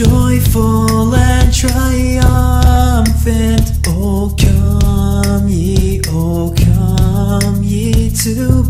Joyful and triumphant, oh come ye, oh come ye to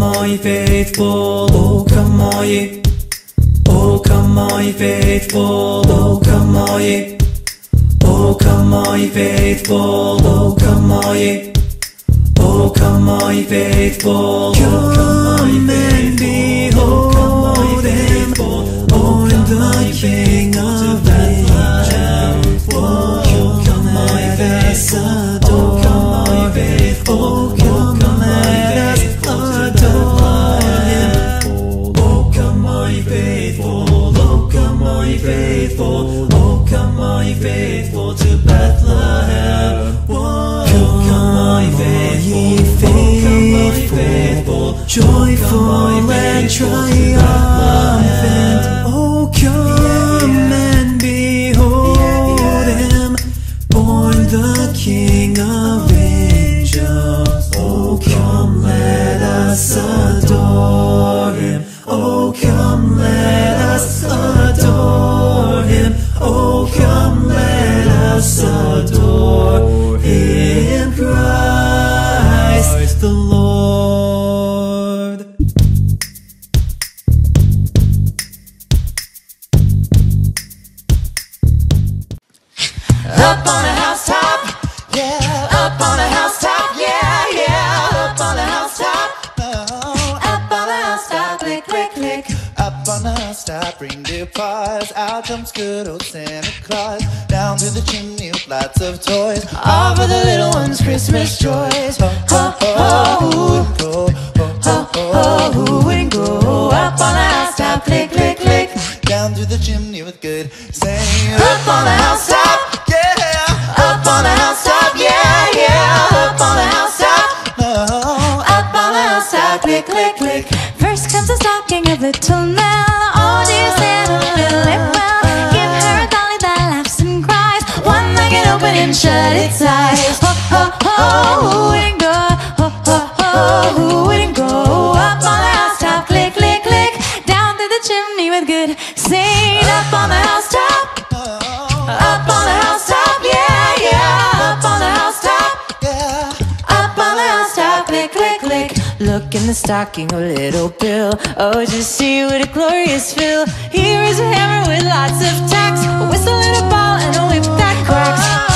Come moje faithful, oh come moje, oh come moje faithful, oh come moje, oh come moje faithful, oh come moje, oh come moje faithful, oh come moje faithful. joyful and trying. and shut its eyes. Ho, ho, ho, Who wouldn't go. Ho, ho, ho, Who wouldn't go. Up on the housetop, click, click, click. Down through the chimney with good singing. Up on the housetop. Up on the housetop, yeah, yeah. Up on the housetop. Yeah. Up on the housetop, click, click, click. Look in the stocking, a little bill. Oh, just see what a glorious fill. Here is a hammer with lots of tacks, a whistle and a ball and a whip that cracks.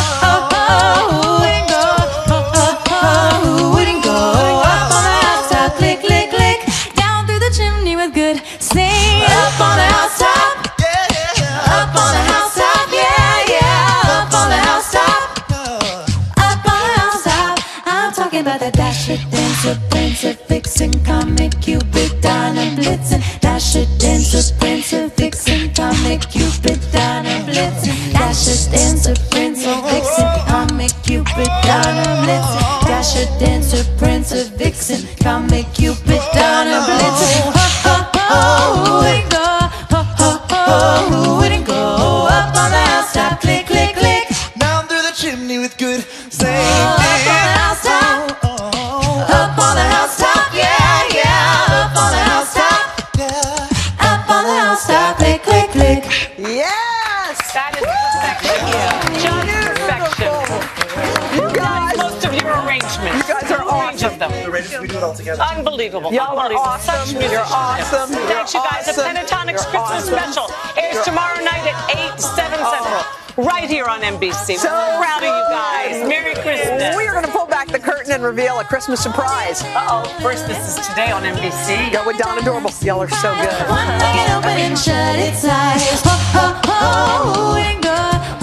NBC. So We're proud of you guys. Merry Christmas. we are going to pull back the curtain and reveal a Christmas surprise. Uh-oh. First, this is today on NBC. Go with Donna Dorable. Y'all are so good. One leg open and shut its eyes. Ho, ho, ho, go?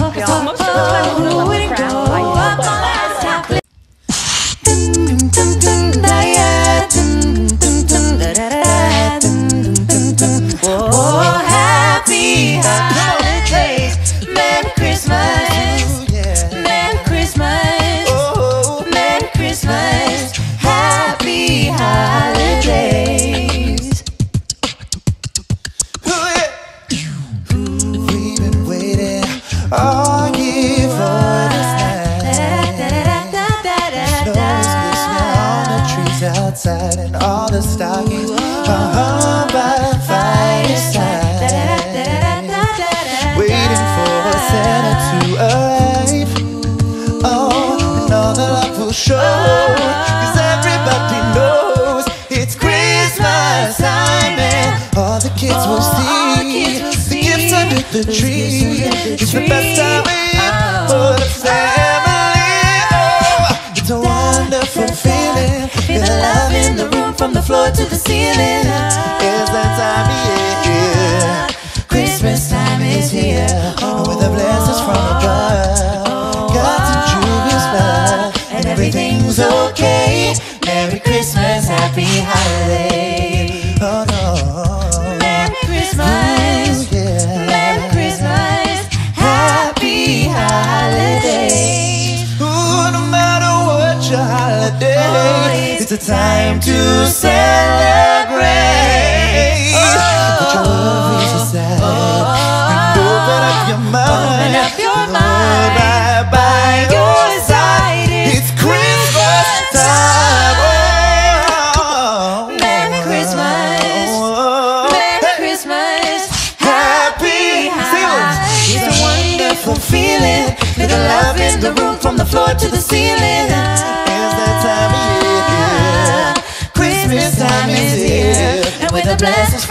Ho, ho, ho, go?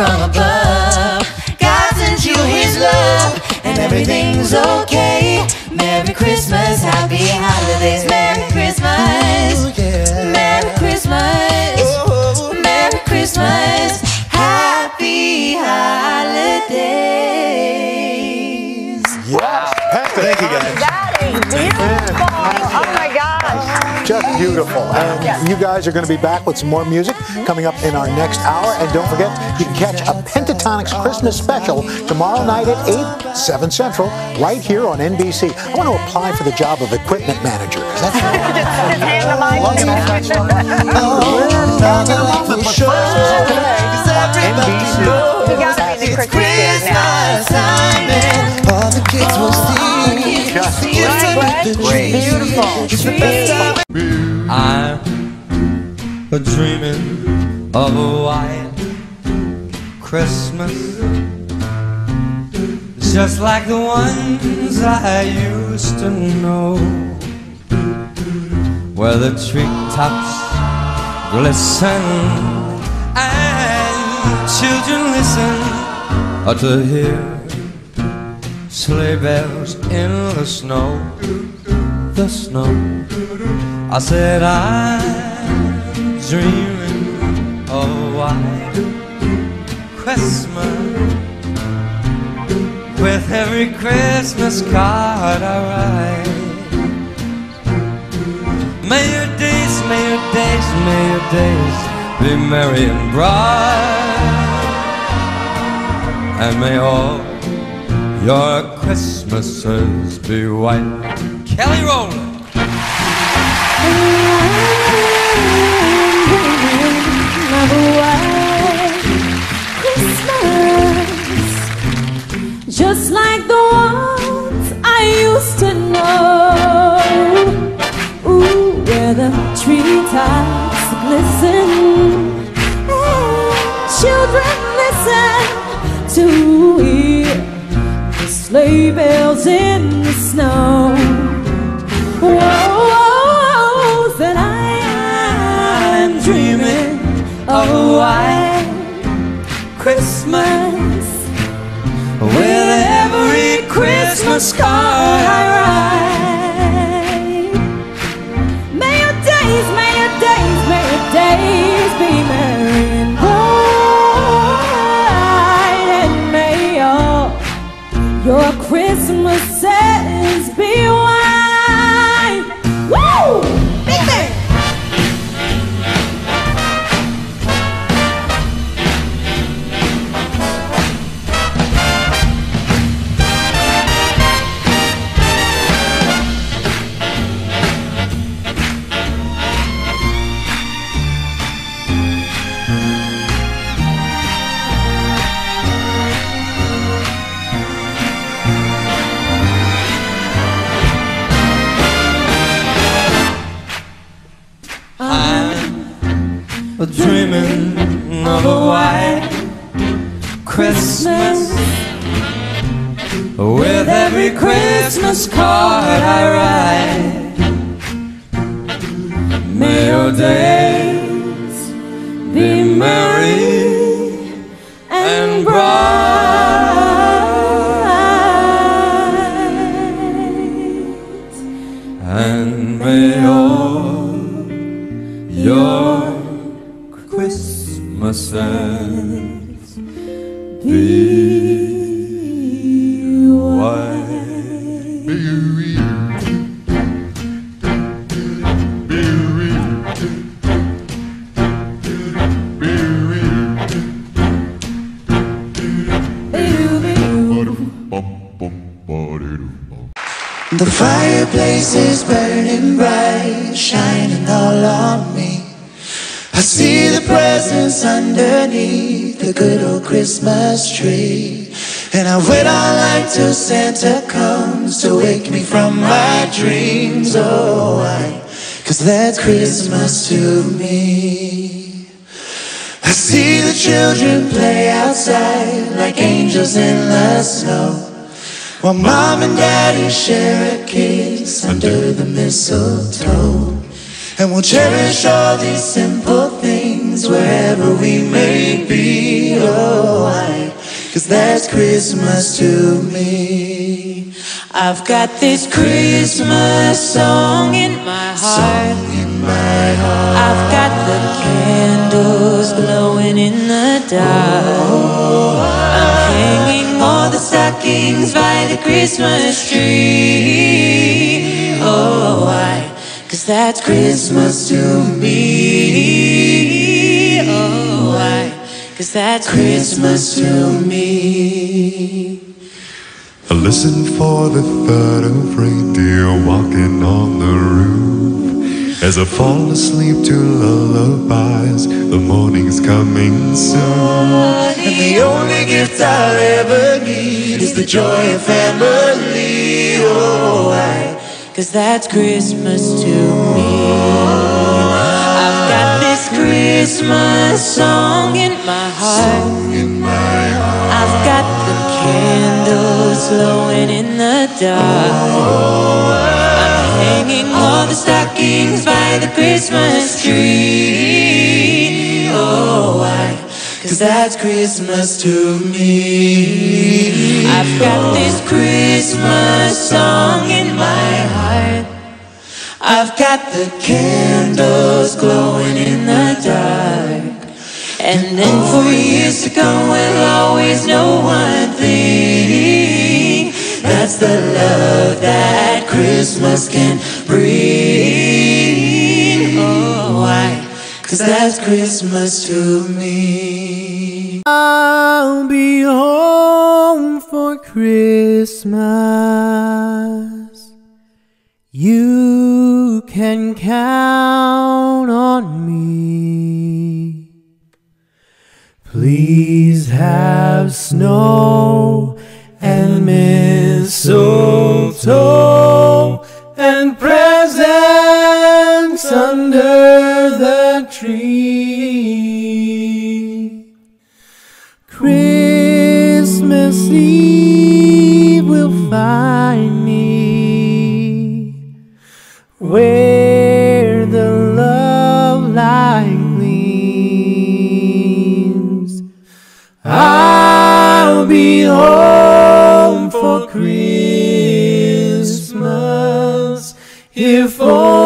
From above, God sent you His love, and everything's okay. Merry Christmas, happy holidays, Merry Christmas, Ooh, yeah. Merry Christmas, Oh. Merry Christmas, happy holidays. Yeah. Thank you guys. That is beautiful. My gosh. Just beautiful. And you guys are going to be back with some more music mm-hmm. coming up in our next hour. And don't forget, you can catch a Pentatonix Christmas special tomorrow night at 8, 7 Central, right here on NBC. I want to apply for the job of equipment manager. 'cause that's Just hand the mic. Another life will show. 'Cause everybody NBC. knows You gotta be in it's Christmas now. Christmas time, and all the kids will see. Just the tree. Beautiful. It's the I'm dreaming of a white Christmas, just like the ones I used to know, where the treetops glisten and children listen to hear sleigh bells in the snow, the snow. I said I'm dreaming of a white Christmas with every Christmas card I write. May your days, may your days, may your days be merry and bright, and may all Your Christmases be white. Kelly Rowland. Just like the ones I used to know. Ooh, where the treetops glisten. And children listen to hear the sleigh bells in all on me. I see the presents underneath the good old Christmas tree. And I wait all night till Santa comes to wake me from my dreams. Oh, I, cause that's Christmas to me. I see the children play outside like angels in the snow. While mom and daddy share a kiss under the mistletoe. And we'll cherish all these simple things wherever we may be. Oh, I, cause that's Christmas to me. I've got this Christmas song in my heart. In my heart. I've got the candles glowing in the dark. I'm hanging all the stockings by the Christmas tree. Oh, why? Cause that's Christmas to me. Oh, why? Cause that's Christmas to me. I listen for the thud of reindeer walking on the roof. As I fall asleep to lullabies, the morning's coming soon. And the only gift I'll ever need is the joy of family. Oh, I, Cause that's Christmas to me. I've got this Christmas song in my heart. I've got the candles glowing in the dark. I'm hanging all the stockings by the Christmas tree. Oh, why? Cause that's Christmas to me. I've got this Christmas song in my heart. I've got the Candles glowing in the dark. And then for years to come, we'll always know one thing. That's the love that Christmas can bring. Cause that's Christmas to me. I'll be home for Christmas. You can count on me. Please have snow and mistletoe. tree. Christmas Eve will find me where the love light gleams. I'll be home for Christmas if only.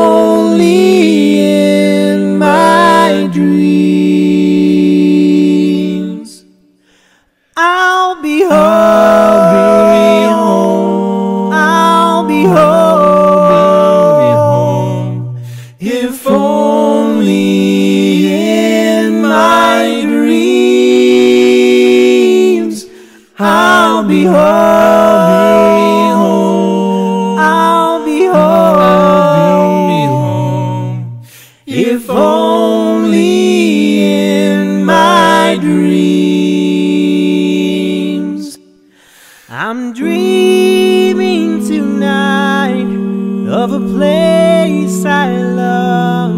place I love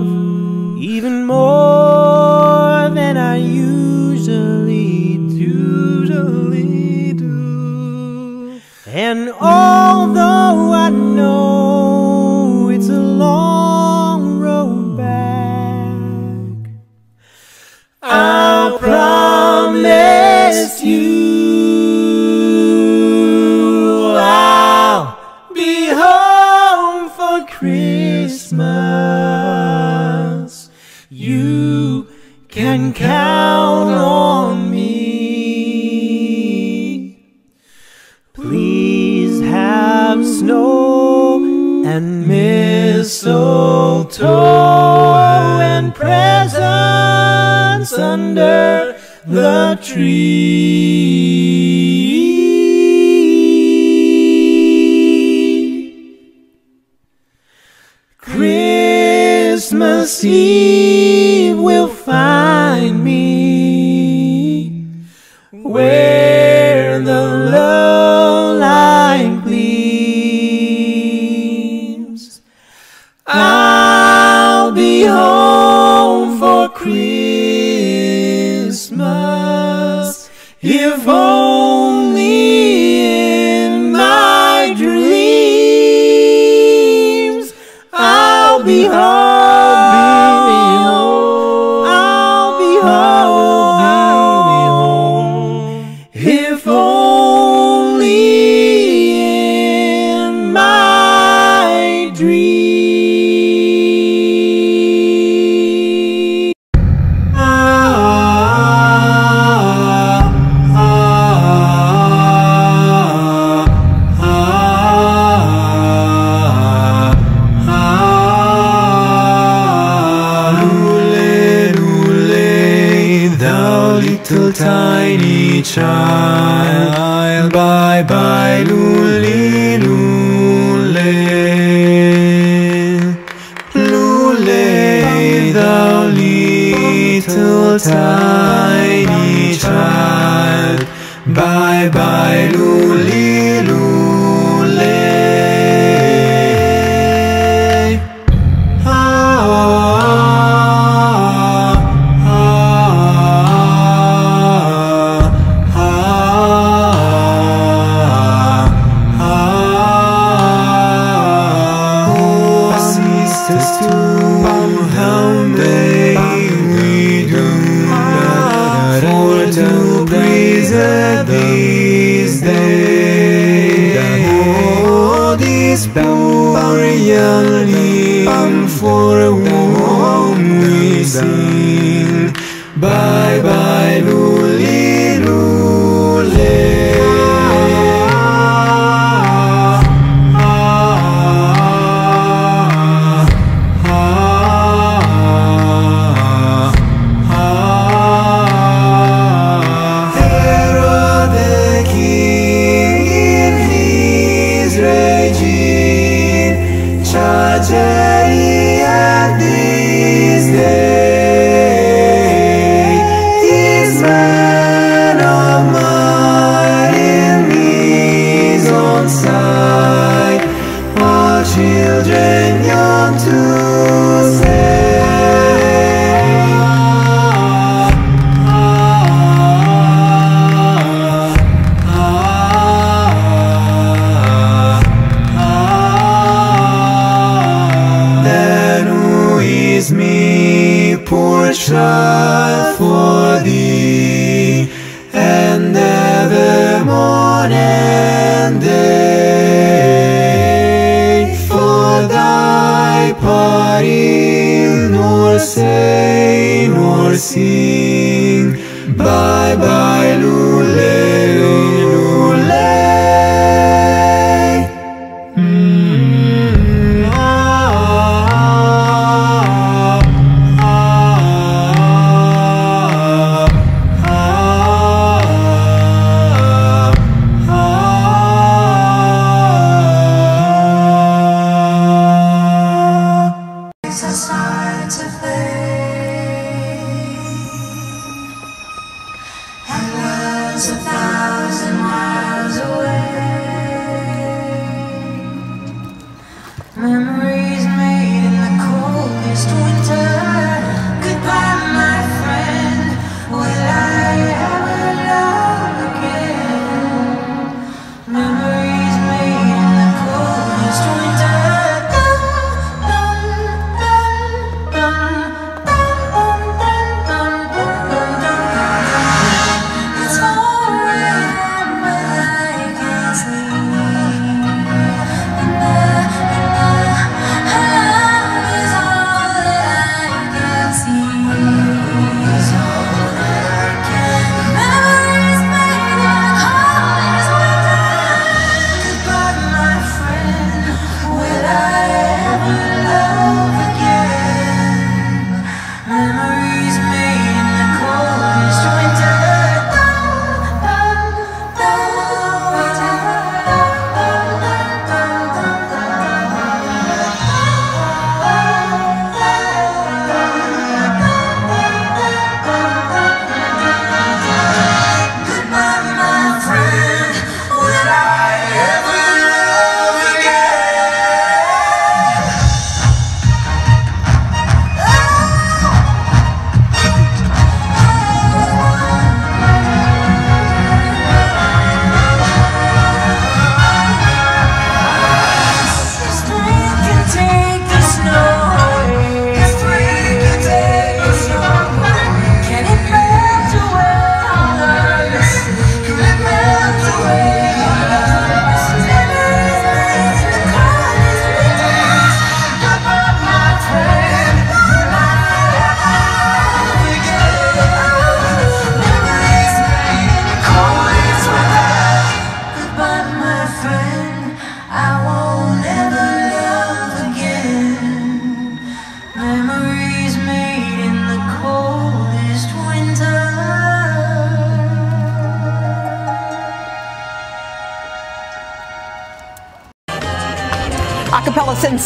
even more than I usually do. And all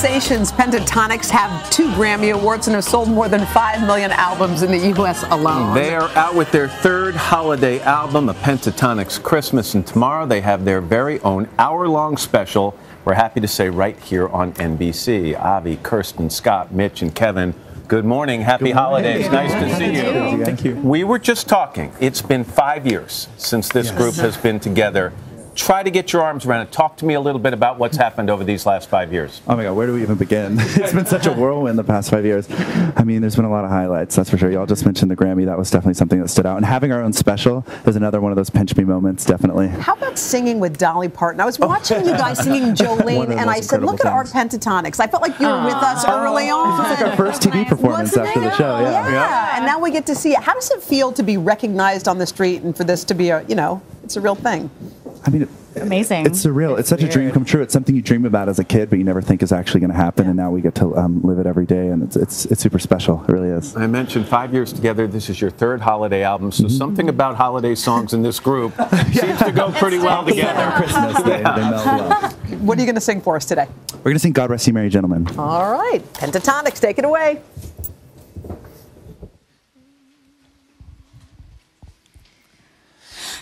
sensations Pentatonix have two Grammy Awards and have sold more than 5 million albums in the U.S. alone. They are out with their third holiday album, A Pentatonix Christmas, and tomorrow they have their very own hour long special. We're happy to say right here on NBC. Avi, Kirstin, Scott, Mitch, and Kevin, good morning. Happy holidays. Nice to see you. Thank you. We were just talking. It's been five years since this Yes. group has been together. Try to get your arms around it. Talk to me a little bit about what's happened over these last five years. Oh my God, where do we even begin? it's been such a whirlwind the past five years. I mean, there's been a lot of highlights, that's for sure. Y'all just mentioned the Grammy. That was definitely something that stood out. And having our own special is another one of those pinch me moments, definitely. How about singing with Dolly Parton? I was oh. watching you guys singing Jolene, and I said, "Look at our Pentatonix." I felt like you were with us early on. It was like our first TV performance Wasn't after it? the show. Yeah. yeah. And now we get to see it. How does it feel to be recognized on the street and for this to be a, you know, it's a real thing? I mean, Amazing. It's surreal. It's such a dream come true. It's something you dream about as a kid, but you never think is actually going to happen. And now we get to um, live it every day, and it's, it's it's super special. It really is. I mentioned five years together. This is your third holiday album, so something about holiday songs in this group seems to go pretty well together. Christmas, they, they meld well. What are you going to sing for us today? We're going to sing God Rest You Merry Gentlemen. All right, Pentatonix, take it away.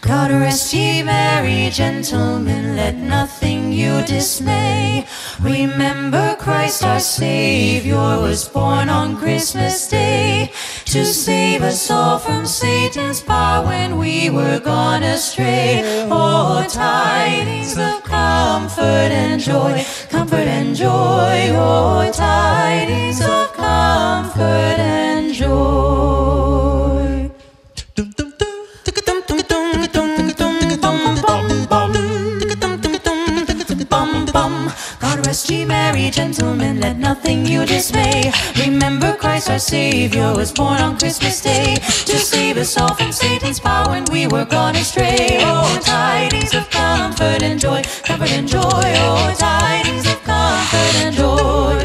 God rest ye merry gentlemen, let nothing you dismay. Remember Christ our Savior was born on Christmas Day to save us all from Satan's power when we were gone astray. Oh, tidings of comfort and joy, comfort and joy, oh, tidings of comfort and joy. Ye merry gentlemen, let nothing you dismay. Remember Christ our Savior was born on Christmas Day to save us all from Satan's power when we were gone astray. Oh, tidings of comfort and joy, comfort and joy. Oh, tidings of comfort and joy.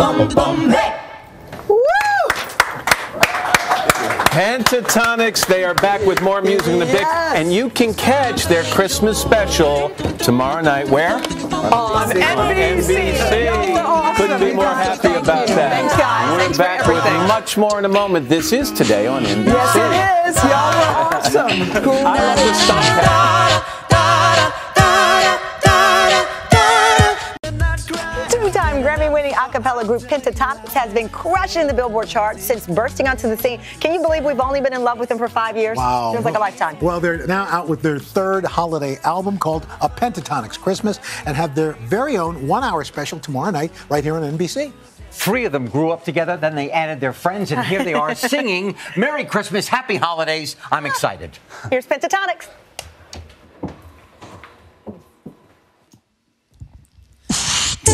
Bum bum. Hey! Pentatonix, they are back with more music in the big, and you can catch their Christmas special tomorrow night. Where? On NBC. NBC. Awesome. Couldn't be more happy about that. Thanks, guys. We're Thanks for back with much more in a moment. This is today on NBC. Yes, it is. Y'all are awesome. Cool. I love the stomp Two-time Grammy-winning a cappella group Pentatonix has been crushing the Billboard charts since bursting onto the scene. Can you believe we've only been in love with them for five years? Wow. Feels like a lifetime. Well, they're now out with their third holiday album called A Pentatonix Christmas and have their very own one hour special tomorrow night right here on NBC. Three of them grew up together, then they added their friends, and here they are singing Merry Christmas, Happy Holidays. I'm excited. Here's Pentatonix.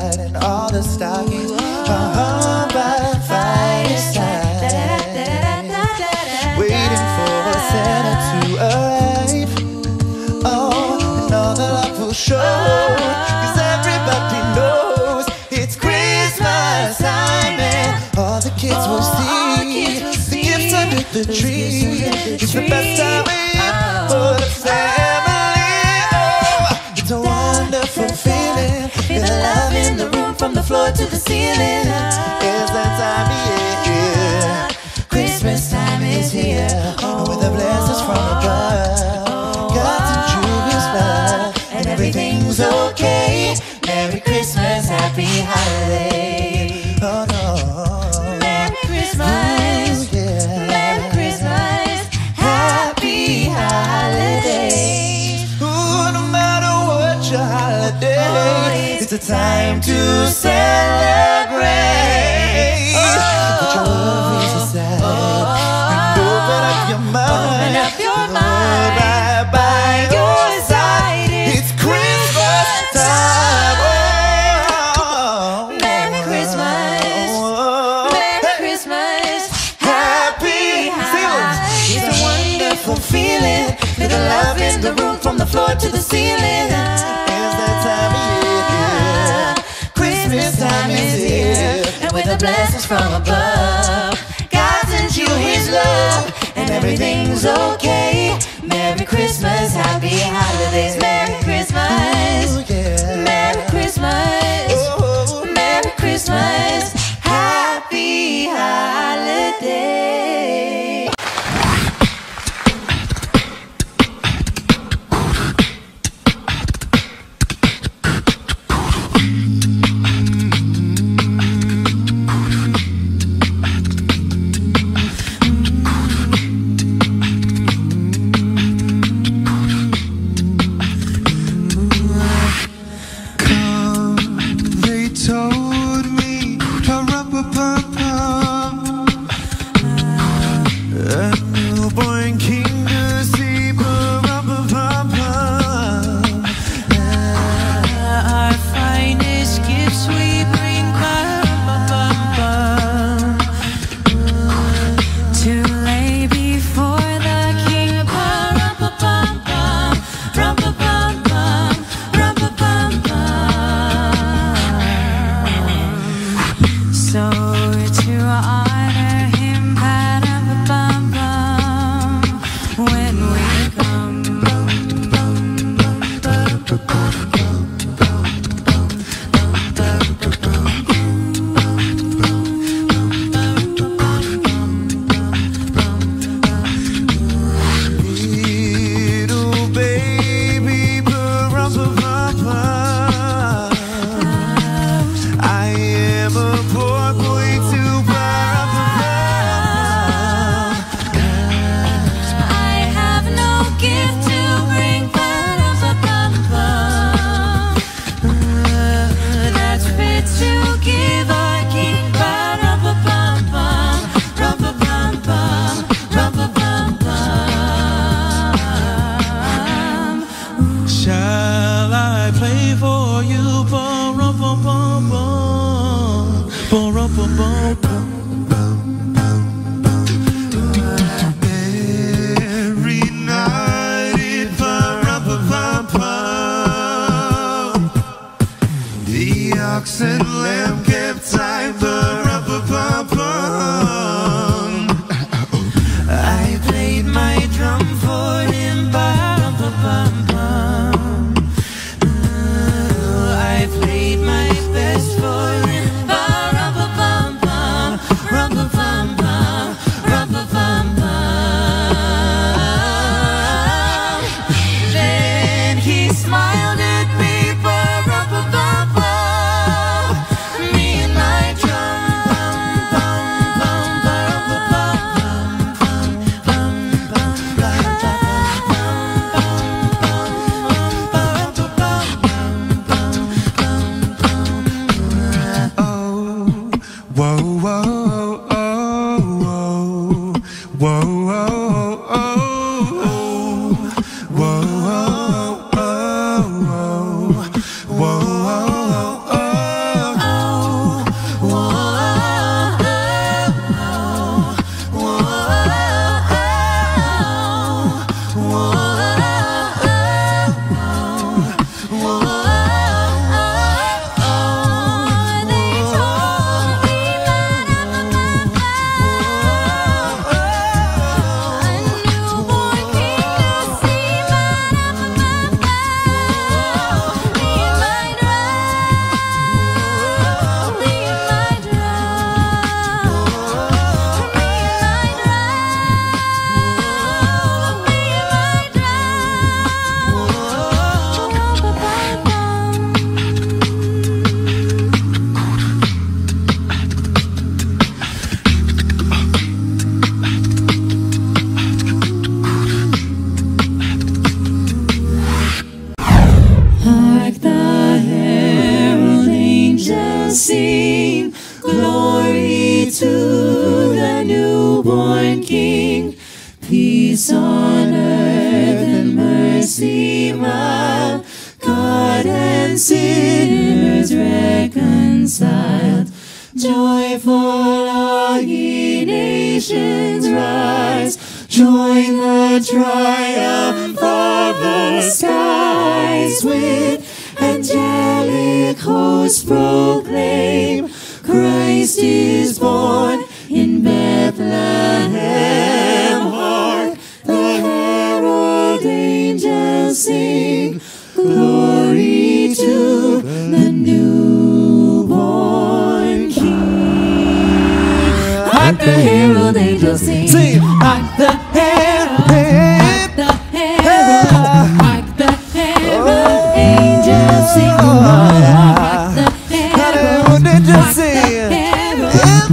outside, and all the stockings are hung uh-huh, by the fireside. Waiting for Santa to arrive. Oh, and all the love will show. 'Cause everybody knows it's Christmas time, and all the kids will see the gifts under the tree. It's the best time for the family. From the floor to the ceiling. It's that time of year. Christmas time is here. Oh, time to celebrate. Ah, oh, Put your worries aside oh, and open up your mind. By your oh, side, it's Christmas time. Oh. Merry Christmas. Oh. Merry Christmas. Happy. It's a wonderful feeling. Little love in the room from the floor to the ceiling. It's that time of year. from above. So to honor him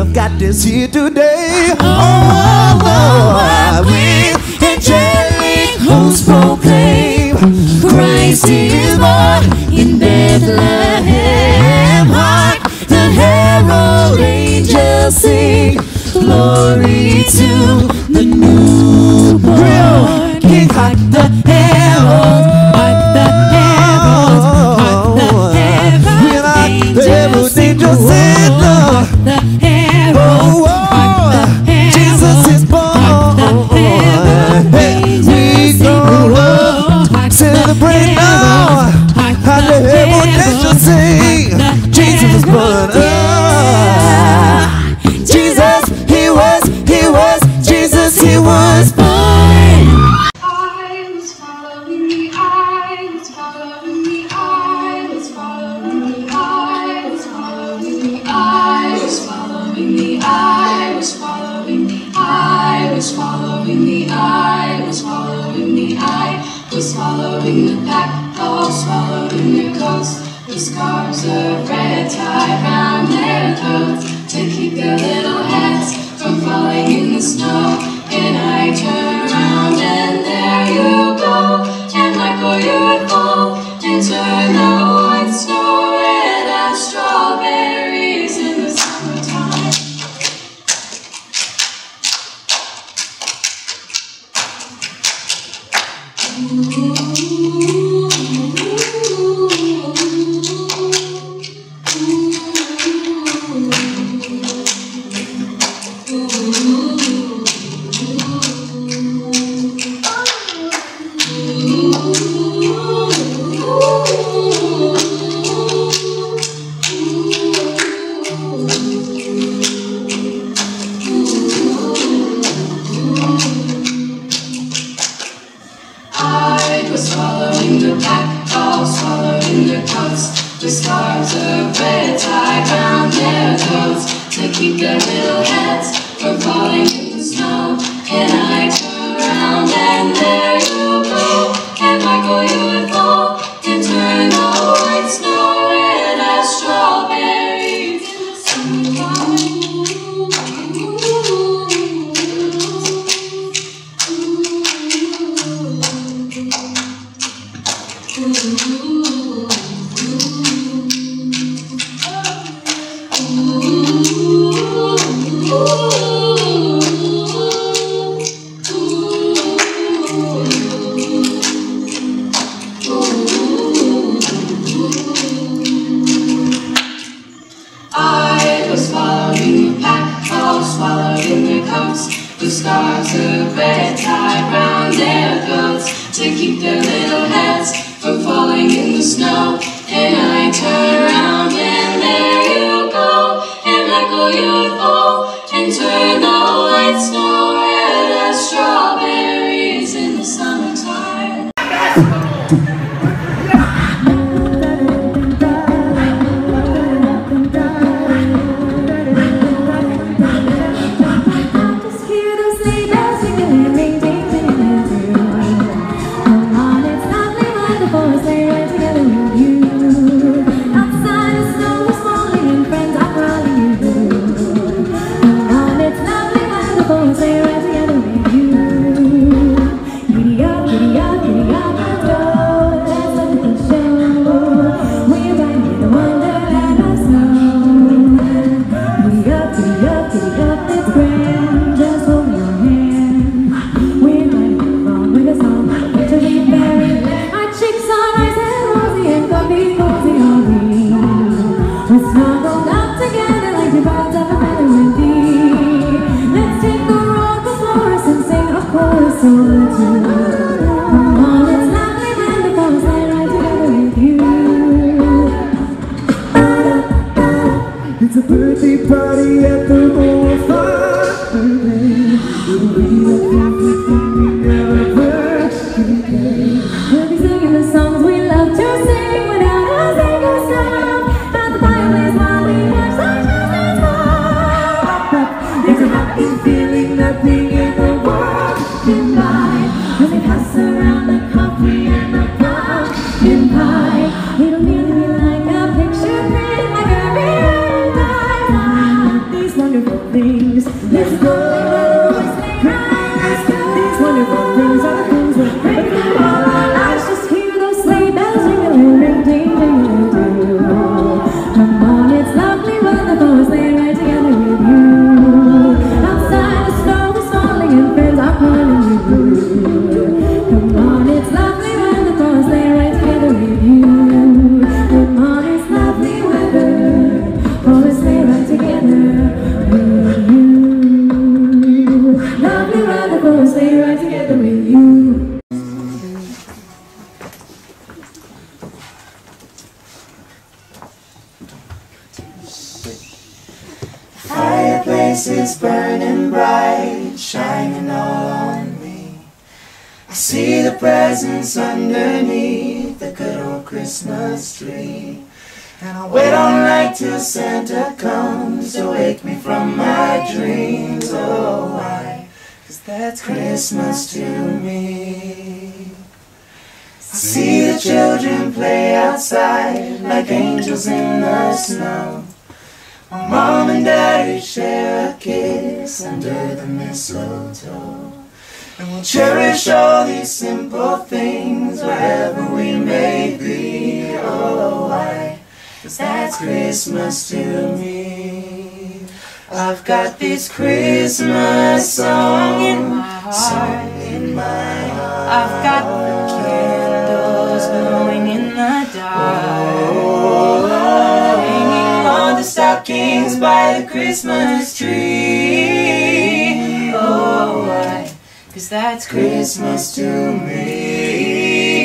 I've got this here He's following the pack, dogs following their coats. The scarves of red tie round their throats, taking their little stars of red tied round their throats. To keep their little heads from falling in the snow. And I turn around and there you go, and echo your fall, and turn the white snow mistletoe. And we'll cherish all these simple things wherever we may be. Oh, why? Cause that's Christmas to me. I've got this Christmas song in my heart. in my heart. I've got the candles glowing in the dark. Oh, Hanging on the stockings by the Christmas tree. Cause that's Christmas to me.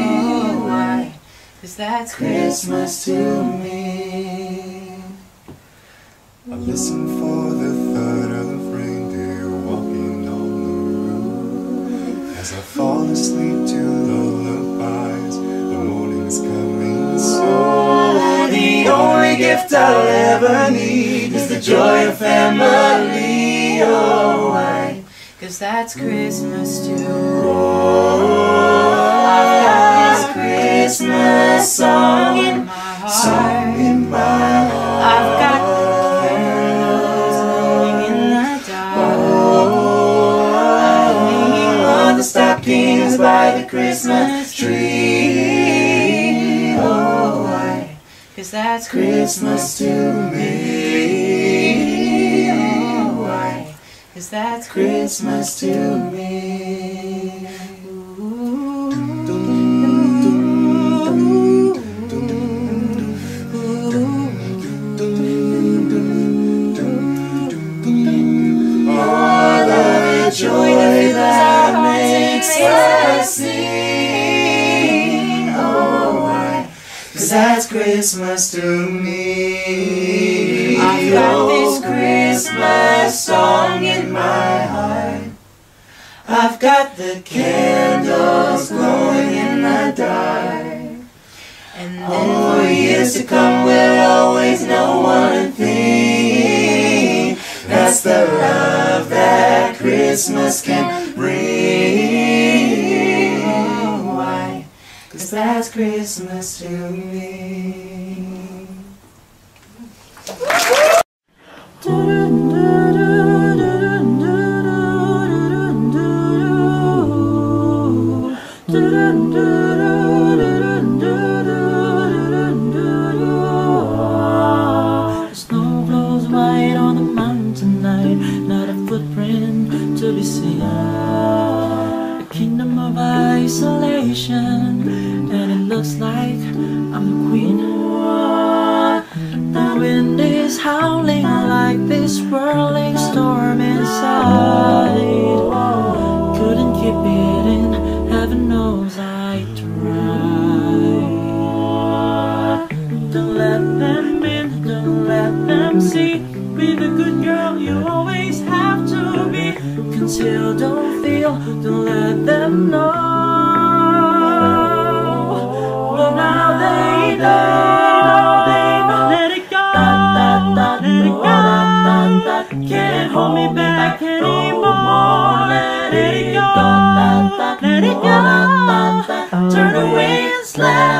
Oh, why? Cause that's Christmas to me. I listen for the thud of reindeer walking on the roof. As I fall asleep to lullabies, the morning's coming soon. The only gift I'll ever need is the joy of family. Oh, why? Cause that's Christmas too. I've got this Christmas song in my heart. Song in my heart. I've got the candles glowing in the dark. Hanging on the stockings by the Christmas tree. Oh, why? Cause that's Christmas to me. That's Christmas to me. joy that makes us sing. Oh, why? Cause that's Christmas to me. I've got this Christmas song my. I've got the candles glowing in the dark. And then years to come, we'll always know one thing. That's the love that Christmas can bring. Why? Cause that's Christmas to me. Looks like I'm the queen. The wind is howling like this swirling storm inside. Couldn't keep it in, heaven knows I tried. Don't let them in, don't let them see. Be the good girl you always have to be. Conceal, don't feel, don't let them know. Let it go, let it go. Let it go, let it go. Turn away and slam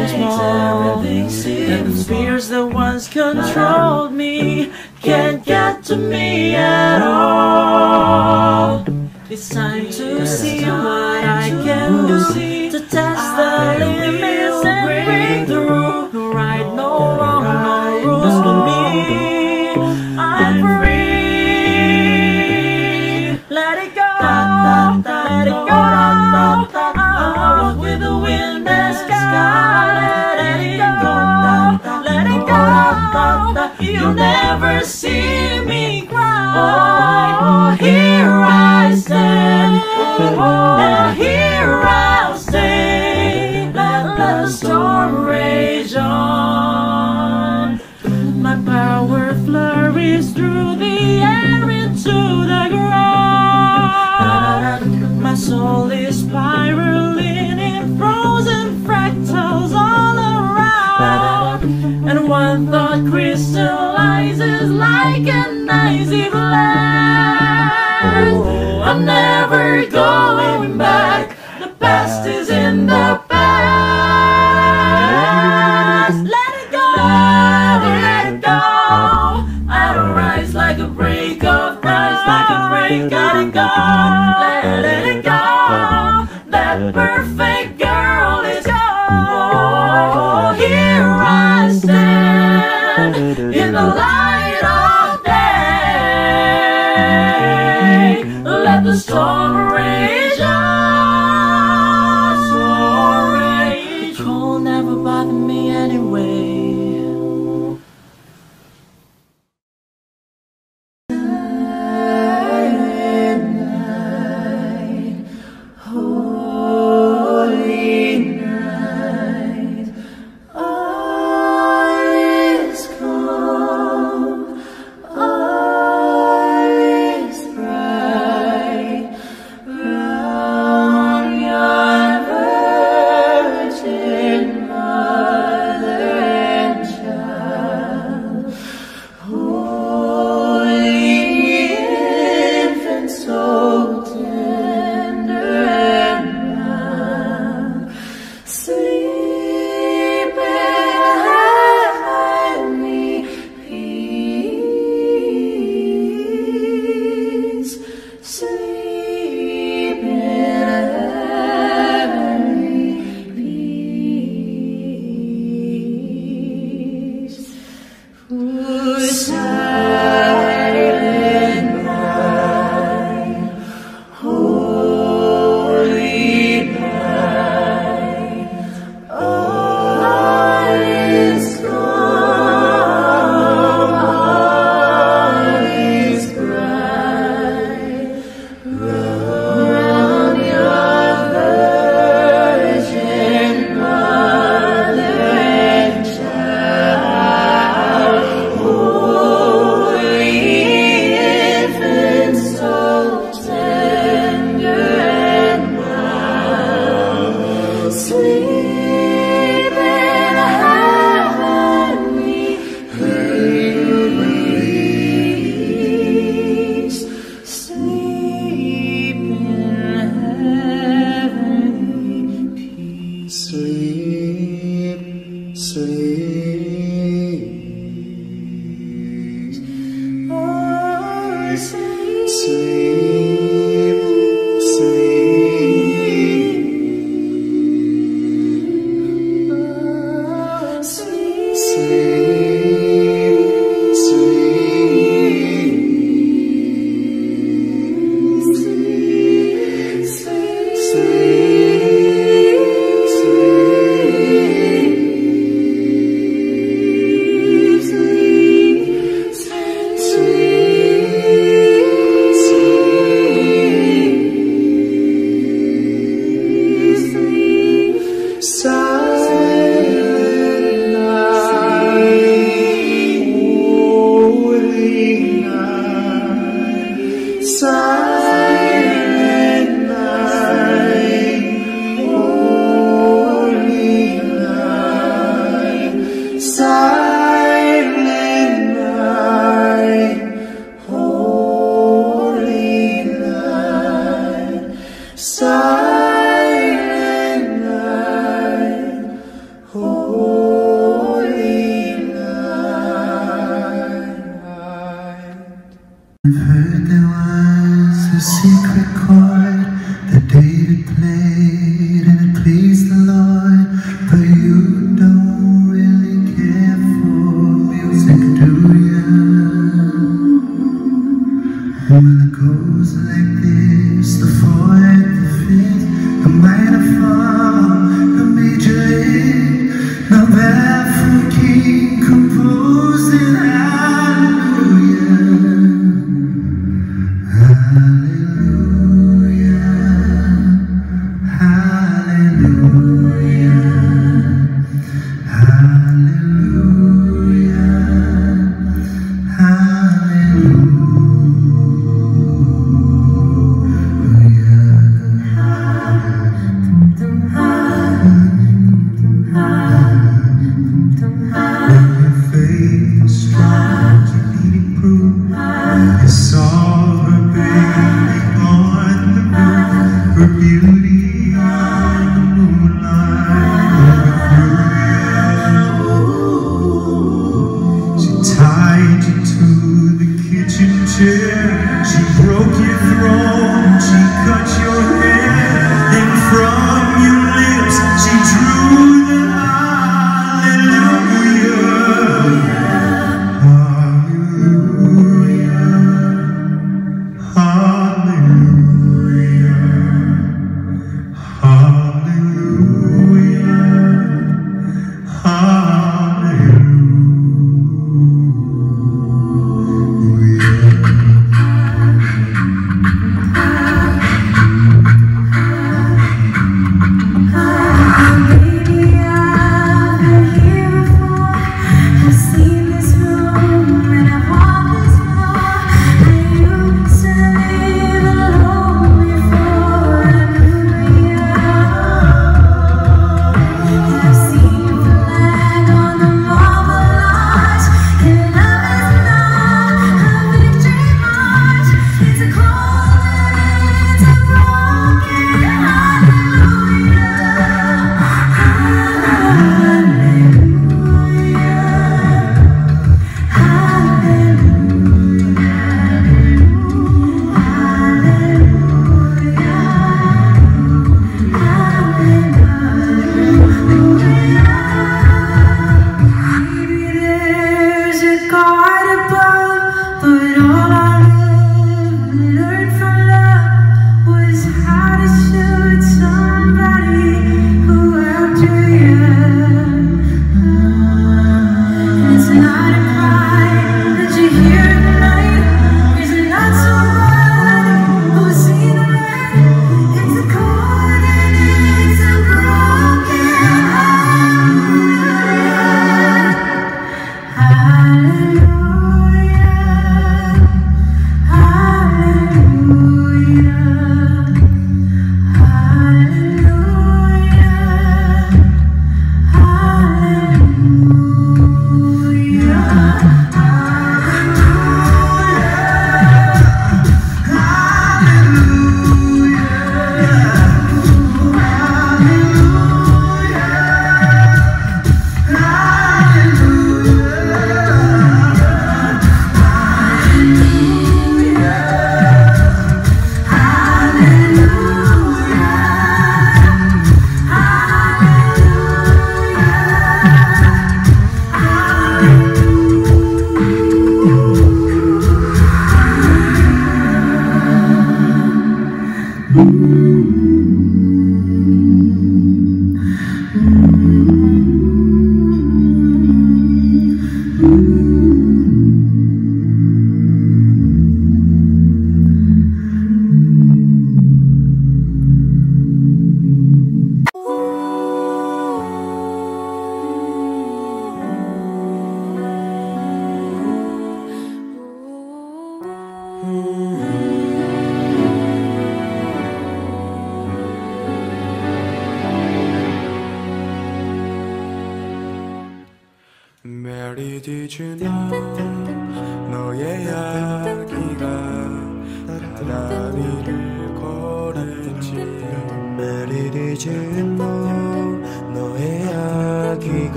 everything seem small. And the fears that once controlled like a break of rise like a break. of it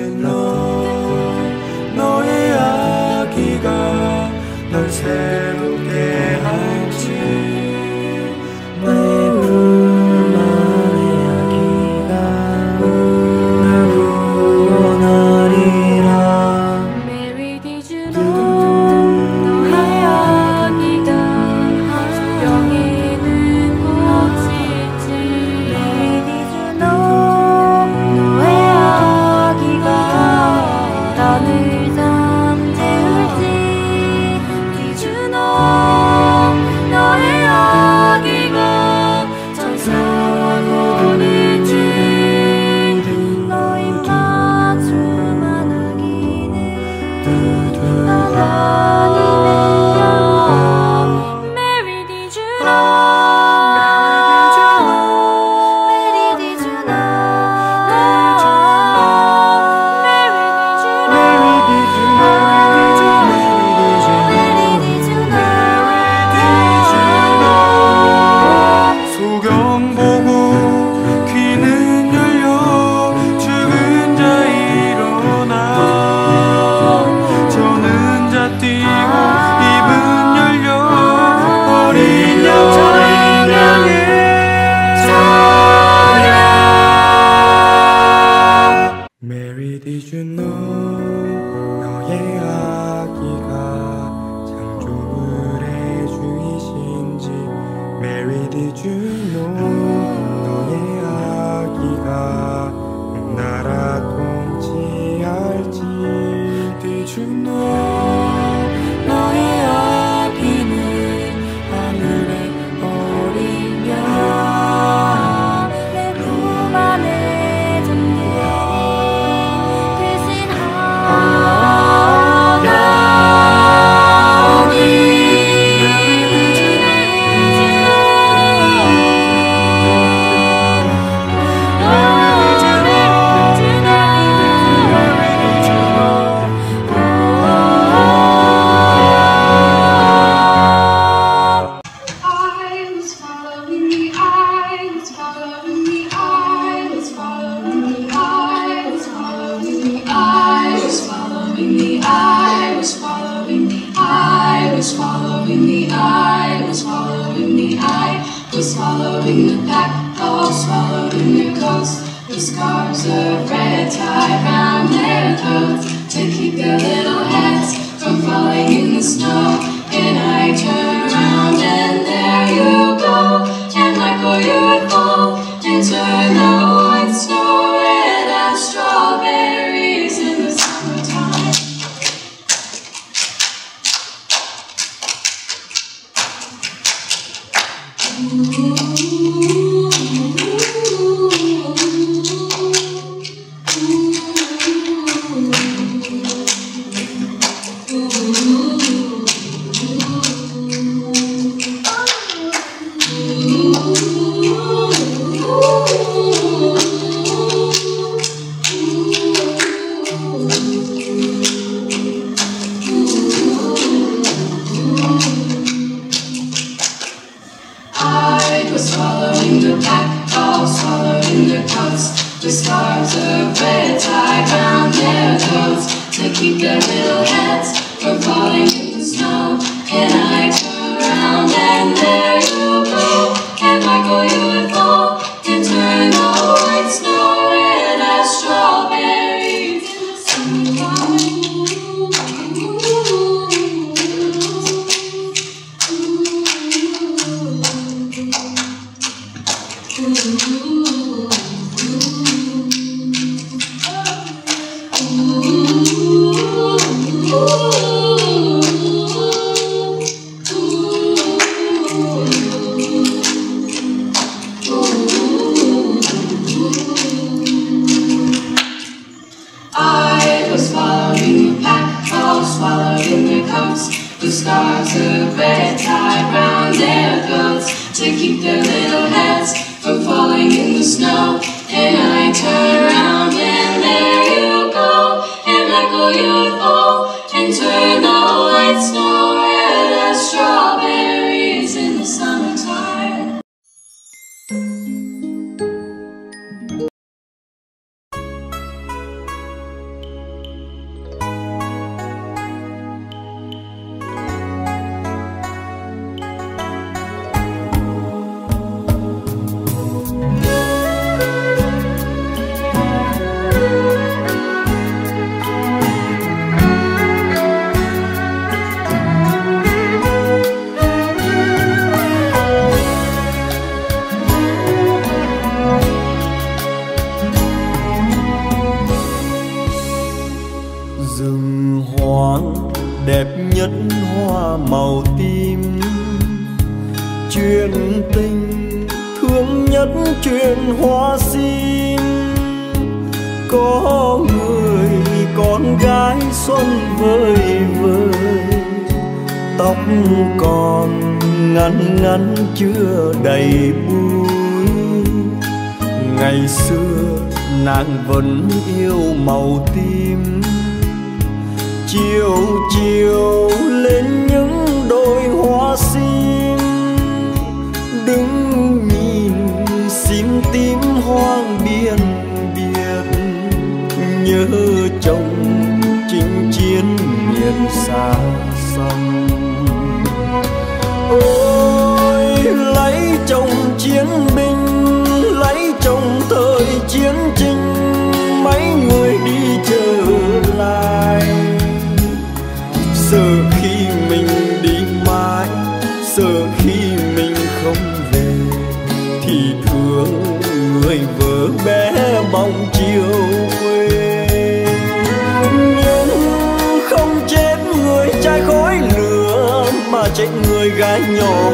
주신 너 너의 아기가 널 새. Nhớ chồng chinh chiến miền xa xăm. Ôi lấy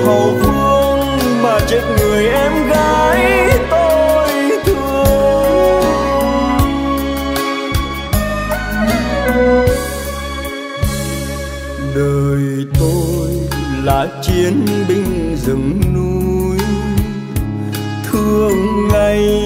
hậu phương mà chết người em gái tôi thương. Đời tôi là chiến binh rừng núi, thương ngày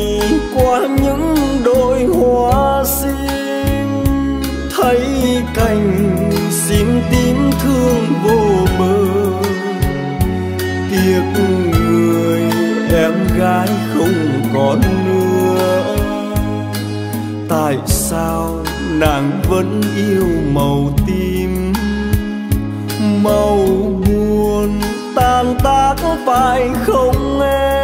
nàng vẫn yêu màu tím màu buồn tan tác phải không em?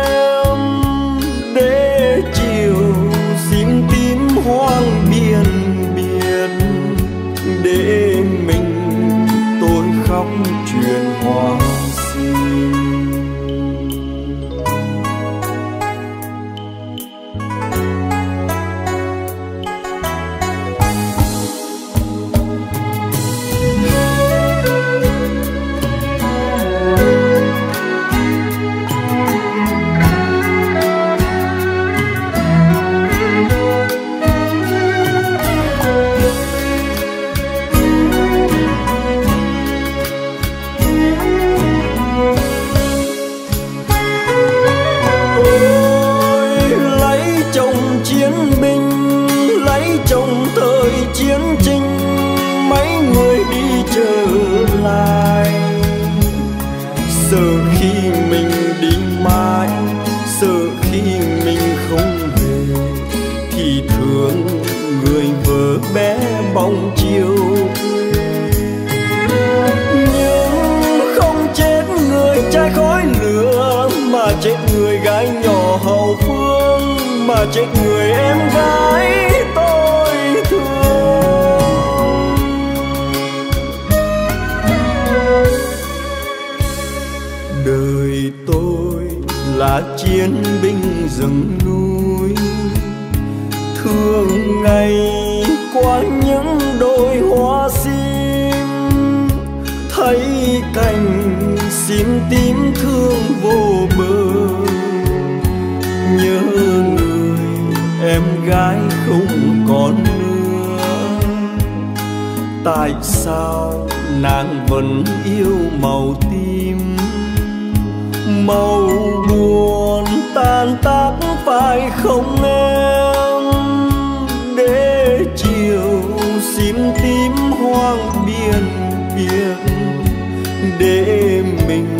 Trong thời chiến tranh, mấy người đi trở lại. Sợ khi mình đi mãi, sợ khi mình không về, thì thương người vợ bé bóng chiều nhưng không chết người trai khói lửa, mà chết người gái nhỏ hậu phương, mà chết người em chiến binh rừng núi. Thương ngày qua những đôi hoa sim, thấy cành sim tím thương vô bờ. Nhớ người em gái không còn nữa. Tại sao nàng vẫn yêu màu tím màu buồn tan tác phải không em? Để chiều xin tím hoang biên biển. Để mình